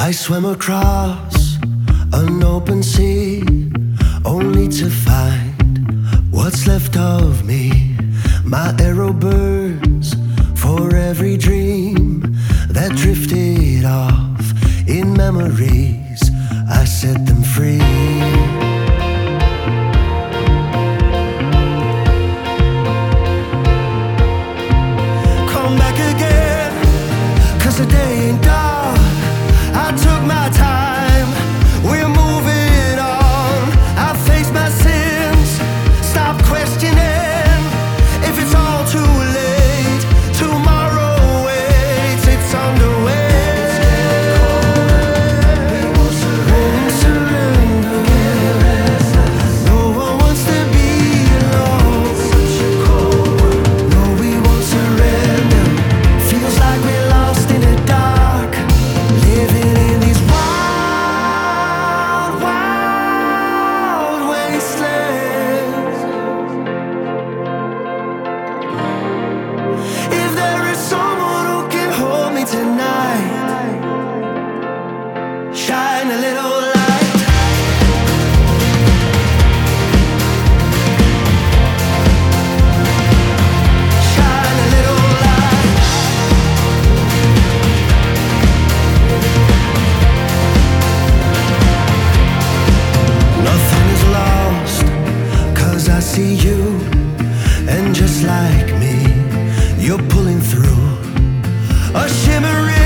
I swam across an open sea only to find what's left of me. My arrow burns for every dream that drifted off in memories. I set them I see you, and just like me, you're pulling through a shimmering